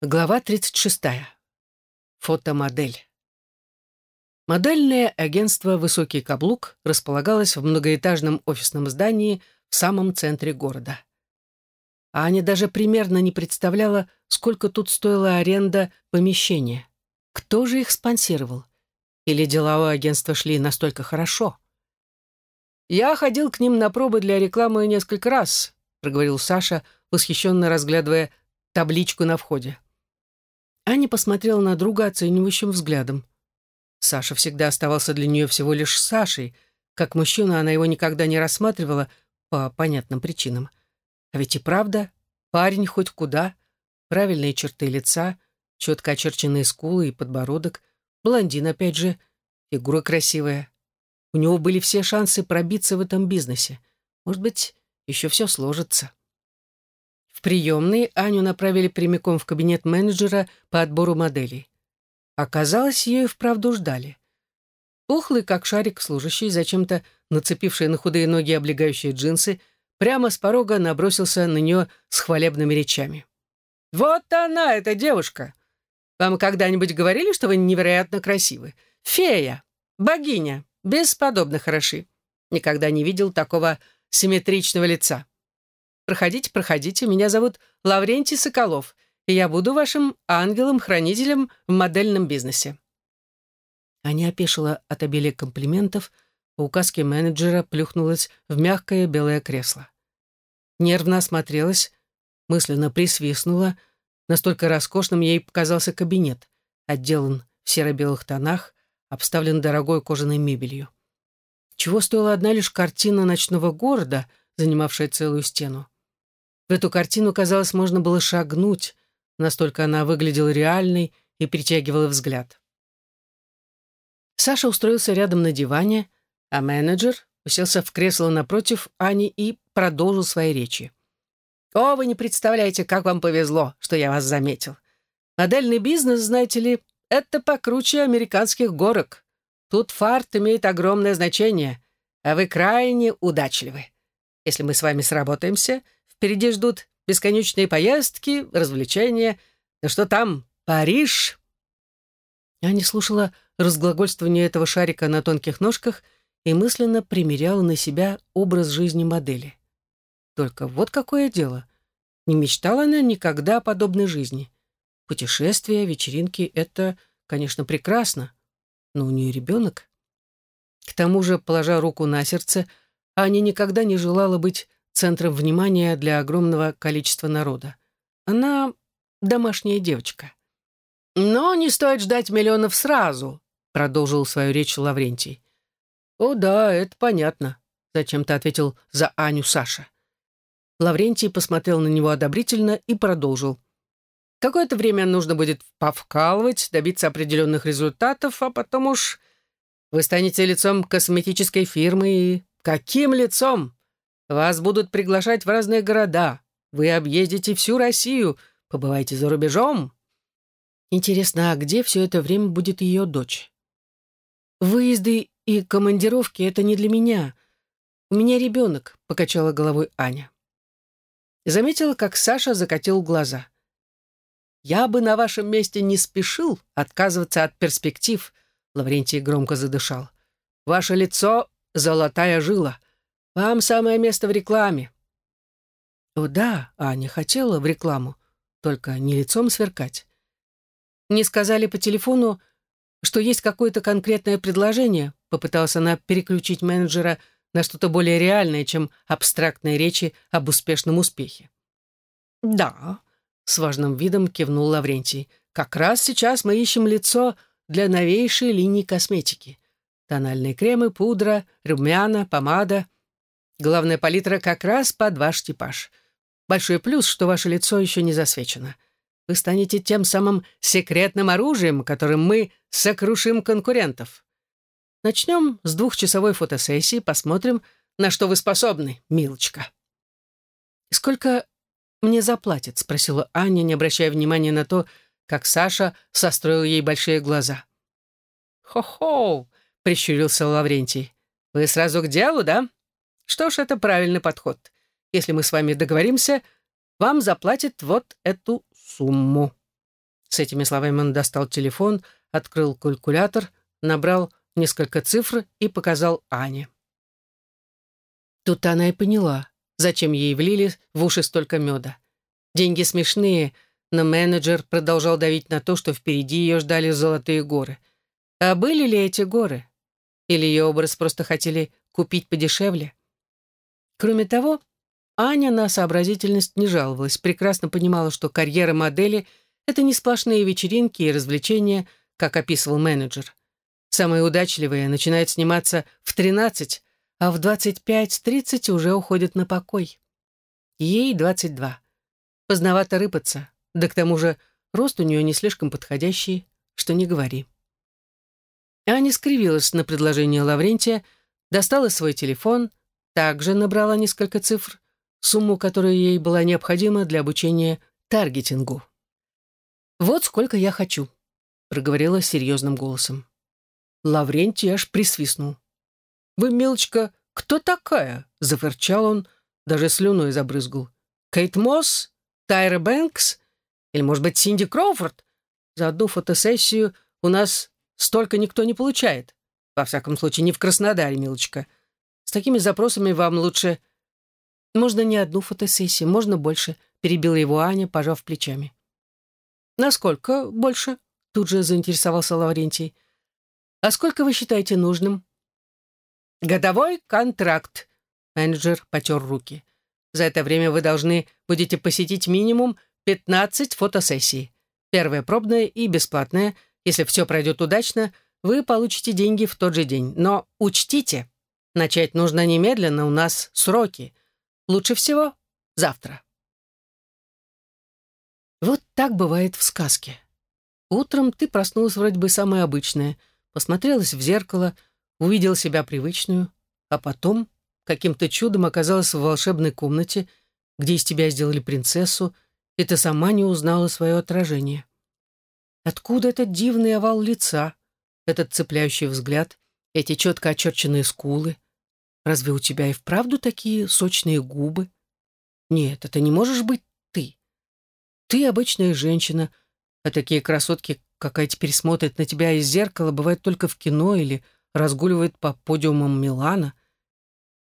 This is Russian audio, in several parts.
Глава 36. Фотомодель. Модельное агентство «Высокий каблук» располагалось в многоэтажном офисном здании в самом центре города. Аня даже примерно не представляла, сколько тут стоила аренда помещения. Кто же их спонсировал? Или дела у агентства шли настолько хорошо? «Я ходил к ним на пробы для рекламы несколько раз», проговорил Саша, восхищенно разглядывая табличку на входе. Аня посмотрела на друга оценивающим взглядом. Саша всегда оставался для нее всего лишь Сашей. Как мужчина она его никогда не рассматривала по понятным причинам. А ведь и правда, парень хоть куда. Правильные черты лица, четко очерченные скулы и подбородок, блондин опять же, фигура красивая. У него были все шансы пробиться в этом бизнесе. Может быть, еще все сложится. В приемной Аню направили прямиком в кабинет менеджера по отбору моделей. Оказалось, ее и вправду ждали. Пухлый, как шарик служащий, зачем-то нацепивший на худые ноги облегающие джинсы, прямо с порога набросился на нее с хвалебными речами. «Вот она, эта девушка! Вам когда-нибудь говорили, что вы невероятно красивы? Фея, богиня, бесподобно хороши. Никогда не видел такого симметричного лица. Проходите, проходите, меня зовут Лаврентий Соколов, и я буду вашим ангелом-хранителем в модельном бизнесе». Аня опешила от обилия комплиментов, по указке менеджера плюхнулась в мягкое белое кресло. Нервно осмотрелась, мысленно присвистнула. Настолько роскошным ей показался кабинет, отделан в серо-белых тонах, обставлен дорогой кожаной мебелью. Чего стоила одна лишь картина ночного города, занимавшая целую стену. В эту картину, казалось, можно было шагнуть, настолько она выглядела реальной и притягивала взгляд. Саша устроился рядом на диване, а менеджер уселся в кресло напротив Ани и продолжил свои речи. «О, вы не представляете, как вам повезло, что я вас заметил. Модельный бизнес, знаете ли, это покруче американских горок. Тут фарт имеет огромное значение, а вы крайне удачливы. Если мы с вами сработаемся — Впереди ждут бесконечные поездки, развлечения. Да что там, Париж?» Я не слушала разглагольствования этого шарика на тонких ножках и мысленно примеряла на себя образ жизни модели. Только вот какое дело. Не мечтала она никогда о подобной жизни. Путешествия, вечеринки — это, конечно, прекрасно, но у нее ребенок. К тому же, положа руку на сердце, Аня никогда не желала быть центром внимания для огромного количества народа. Она домашняя девочка. «Но не стоит ждать миллионов сразу», — продолжил свою речь Лаврентий. «О да, это понятно», — зачем-то ответил за Аню Саша. Лаврентий посмотрел на него одобрительно и продолжил. «Какое-то время нужно будет повкалывать, добиться определенных результатов, а потом уж вы станете лицом косметической фирмы и... Каким лицом? Вас будут приглашать в разные города. Вы объездите всю Россию, побывайте за рубежом. Интересно, а где все это время будет ее дочь? Выезды и командировки — это не для меня. У меня ребенок, — покачала головой Аня. Заметила, как Саша закатил глаза. «Я бы на вашем месте не спешил отказываться от перспектив», — Лаврентий громко задышал. «Ваше лицо — золотая жила. Вам самое место в рекламе». О, да, Аня хотела в рекламу, только не лицом сверкать. Мне сказали по телефону, что есть какое-то конкретное предложение, попыталась она переключить менеджера на что-то более реальное, чем абстрактные речи об успешном успехе. «Да», — с важным видом кивнул Лаврентий, «как раз сейчас мы ищем лицо для новейшей линии косметики. Тональные кремы, пудра, румяна, помада — Главная палитра как раз под ваш типаж. Большой плюс, что ваше лицо еще не засвечено. Вы станете тем самым секретным оружием, которым мы сокрушим конкурентов. Начнем с двухчасовой фотосессии, посмотрим, на что вы способны, милочка. «Сколько мне заплатят?» — спросила Аня, не обращая внимания на то, как Саша состроил ей большие глаза. «Хо-хо!» — прищурился Лаврентий. «Вы сразу к делу, да? Что ж, это правильный подход. Если мы с вами договоримся, вам заплатят вот эту сумму. С этими словами он достал телефон, открыл калькулятор, набрал несколько цифр и показал Ане. Тут она и поняла, зачем ей влили в уши столько меда. Деньги смешные, но менеджер продолжал давить на то, что впереди ее ждали золотые горы. А были ли эти горы? Или ее образ просто хотели купить подешевле? Кроме того, Аня на сообразительность не жаловалась, прекрасно понимала, что карьера модели — это не сплошные вечеринки и развлечения, как описывал менеджер. Самые удачливые начинают сниматься в 13, а в 25-30 уже уходят на покой. Ей 22. Поздновато рыпаться, да к тому же рост у нее не слишком подходящий, что не говори. Аня скривилась на предложение Лаврентия, достала свой телефон, также набрала несколько цифр, сумму, которая ей была необходима для обучения таргетингу. «Вот сколько я хочу», — проговорила серьезным голосом. Лаврентий аж присвистнул. «Вы, мелочка, кто такая?» — зафырчал он, даже слюной забрызгал. «Кейт Мосс? Тайра Бэнкс? Или, может быть, Синди Кроуфорд? За одну фотосессию у нас столько никто не получает. Во всяком случае, не в Краснодаре, милочка. С такими запросами вам лучше «Можно не одну фотосессию, можно больше», — перебила его Аня, пожав плечами. «Насколько больше?» — тут же заинтересовался Лаврентий. «А сколько вы считаете нужным?» «Годовой контракт», — менеджер потер руки. «За это время вы должны будете посетить минимум 15 фотосессий. Первая пробная и бесплатная. Если все пройдет удачно, вы получите деньги в тот же день. Но учтите, начать нужно немедленно, у нас сроки. Лучше всего завтра. Вот так бывает в сказке. Утром ты проснулась вроде бы самая обычная, посмотрелась в зеркало, увидел себя привычную, а потом каким-то чудом оказалась в волшебной комнате, где из тебя сделали принцессу, и ты сама не узнала свое отражение. Откуда этот дивный овал лица, этот цепляющий взгляд, эти четко очерченные скулы — Разве у тебя и вправду такие сочные губы? Нет, это не можешь быть ты. Ты обычная женщина, а такие красотки, какая теперь смотрит на тебя из зеркала, бывают только в кино или разгуливают по подиумам Милана.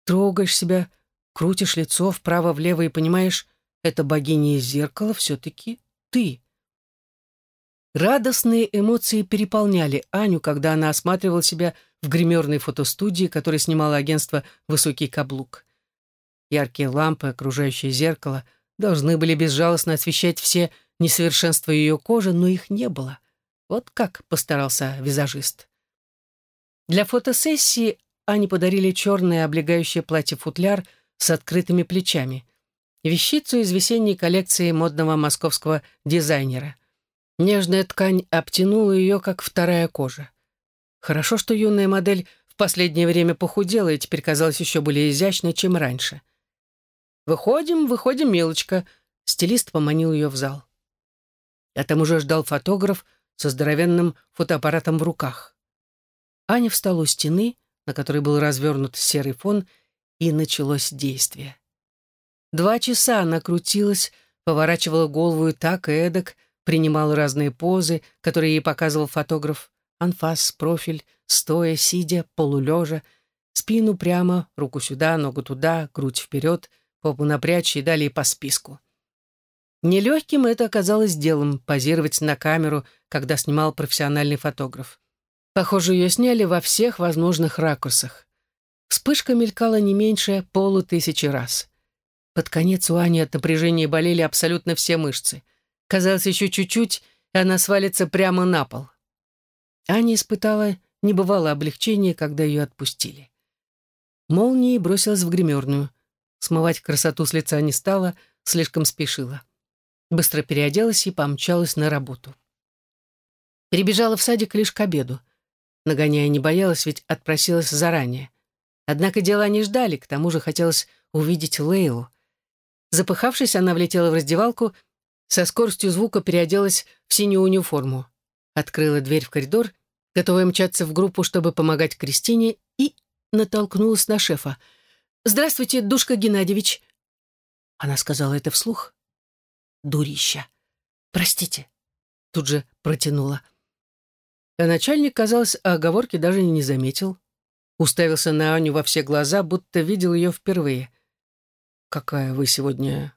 Трогаешь себя, крутишь лицо вправо-влево и понимаешь, это богиня из зеркала все-таки ты. Радостные эмоции переполняли Аню, когда она осматривала себя в гримерной фотостудии, которую снимало агентство «Высокий каблук». Яркие лампы, окружающие зеркало, должны были безжалостно освещать все несовершенства ее кожи, но их не было. Вот как постарался визажист. Для фотосессии Ане подарили черное облегающее платье-футляр с открытыми плечами. Вещицу из весенней коллекции модного московского дизайнера. Нежная ткань обтянула ее, как вторая кожа. Хорошо, что юная модель в последнее время похудела и теперь казалась еще более изящной, чем раньше. «Выходим, выходим, милочка», — стилист поманил ее в зал. А там уже ждал фотограф со здоровенным фотоаппаратом в руках. Аня встала у стены, на которой был развернут серый фон, и началось действие. Два часа она крутилась, поворачивала голову и так, и эдак, принимала разные позы, которые ей показывал фотограф анфас, профиль, стоя, сидя, полулежа, спину прямо, руку сюда, ногу туда, грудь вперед, попу напрячь и далее по списку. Нелегким это оказалось делом — позировать на камеру, когда снимал профессиональный фотограф. Похоже, ее сняли во всех возможных ракурсах. Вспышка мелькала не меньше полутысячи раз. Под конец у Ани от напряжения болели абсолютно все мышцы. Казалось, еще чуть-чуть, и она свалится прямо на пол. Аня испытала небывалое облегчение, когда ее отпустили. Молнией бросилась в гримерную. Смывать красоту с лица не стала, слишком спешила. Быстро переоделась и помчалась на работу. Перебежала в садик лишь к обеду. Нагоняя не боялась, ведь отпросилась заранее. Однако дела не ждали, к тому же хотелось увидеть Лейлу. Запыхавшись, она влетела в раздевалку, со скоростью звука переоделась в синюю униформу открыла дверь в коридор, готовая мчаться в группу, чтобы помогать Кристине, и натолкнулась на шефа. «Здравствуйте, Душка Геннадьевич!» Она сказала это вслух. «Дурища! Простите!» тут же протянула. А начальник, казалось, оговорки даже не заметил. Уставился на Аню во все глаза, будто видел ее впервые. «Какая вы сегодня...»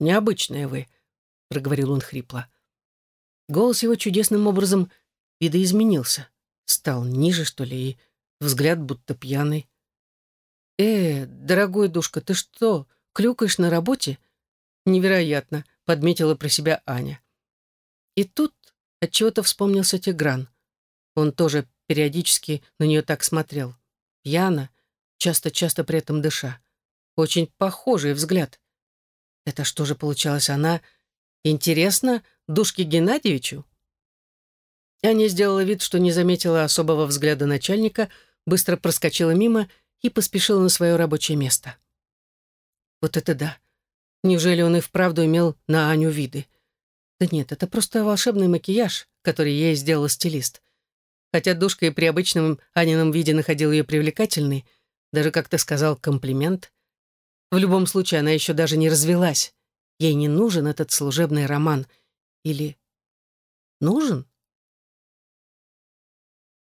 «Необычная вы», — проговорил он хрипло. Голос его чудесным образом видоизменился. Стал ниже, что ли, и взгляд будто пьяный. «Э, дорогой душка, ты что, клюкаешь на работе?» «Невероятно», — подметила про себя Аня. И тут отчего-то вспомнился Тигран. Он тоже периодически на нее так смотрел. Пьяно, часто-часто при этом дыша. Очень похожий взгляд. Это что же получалось она? Интересно Душке Геннадьевичу? Аня сделала вид, что не заметила особого взгляда начальника, быстро проскочила мимо и поспешила на свое рабочее место. Вот это да! Неужели он и вправду имел на Аню виды? Да нет, это просто волшебный макияж, который ей сделал стилист. Хотя Душка и при обычном Анином виде находил ее привлекательной, даже как-то сказал комплимент. В любом случае, она еще даже не развелась. Ей не нужен этот служебный роман. Или нужен?